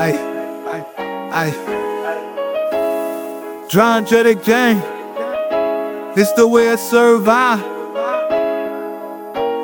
Ay, ay, ay. John Jedic gang. It's the way I survive.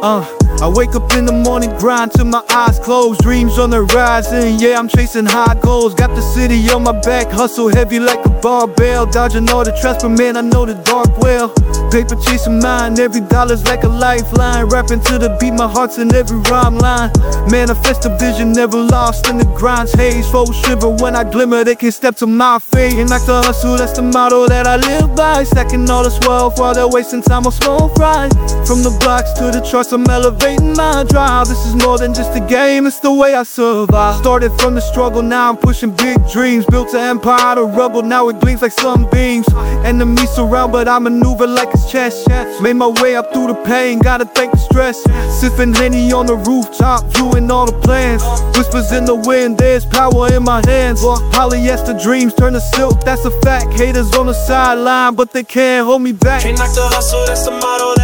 Uh, I wake up in the morning, grind till my eyes closed. Dreams on the horizon, yeah, I'm chasing high goals. Got the city on my back, hustle heavy like a barbell. Dodging all the traps, but man, I know the dark well. Paper chasing mine, every dollar's like a lifeline. Rapping to the beat, my heart's in every rhyme line. Manifest a vision, never lost in the grind's haze. Full shiver when I glimmer, they can step to my fate. And like the hustle, that's the motto that I live by. Stacking all this wealth while they're wasting time on small fry. From the blocks to the charts, I'm elevating my drive. This is more than just a game, it's the way I survive. Started from the struggle, now I'm pushing big dreams. Built an empire out of rubble, now it gleams like sunbeams. Enemies surround, but I maneuver like it's chess. Made my way up through the pain, gotta thank the stress. Sipping Henny on the rooftop, viewing all the plans. Whispers in the wind, there's power in my hands. Polyester dreams turn to silk, that's a fact. Haters on the sideline, but they can't hold me back. Can't knock the hustle, that's the motto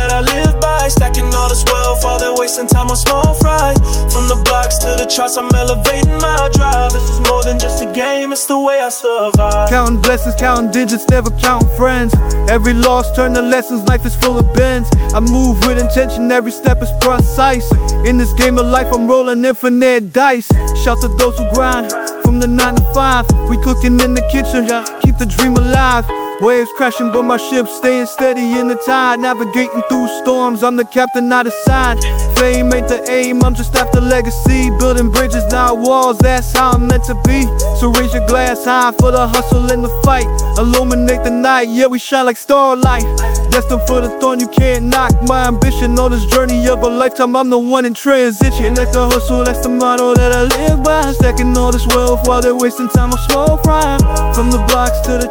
Stacking all this wealth, all that wasting time on small fry. From the blocks to the charts, I'm elevating my drive. This is more than just a game, it's the way I survive. Counting blessings, counting digits, never counting friends. Every loss turn to lessons, life is full of bends. I move with intention, every step is precise. In this game of life, I'm rolling infinite dice. Shout to those who grind from the 9 to 5. We cooking in the kitchen, keep the dream alive. Waves crashing, but my ship staying steady in the tide. Navigating through storms, I'm the captain, not a side. Fame ain't the aim, I'm just after legacy. Building bridges, not walls, that's how I'm meant to be. So raise your glass high for the hustle and the fight. Illuminate the night, yeah, we shine like starlight. Destined for the throne, you can't knock my ambition on this journey of a lifetime. I'm the one in transition. Like the hustle, that's the motto that I live by. Stacking all this wealth while they're wasting time on small fry.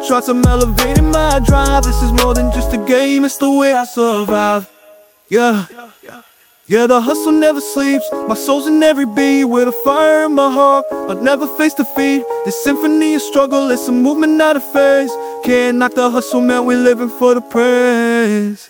Charts, I'm elevating my drive. This is more than just a game, it's the way I survive. Yeah. Yeah, yeah. the hustle never sleeps. My soul's in every beat with a fire in my heart. I'll never face defeat. This symphony of struggle, it's a movement, not a phase. Can't knock the hustle, man. We living for the praise.